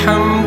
الحمد